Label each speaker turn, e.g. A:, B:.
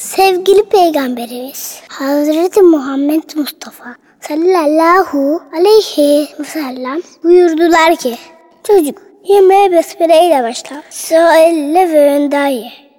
A: Sevgili Peygamberimiz Hazreti Muhammed Mustafa sallallahu aleyhi ve sellem buyurdular ki Çocuk yemeğe besmele ile başla. Söyle ve önden ye.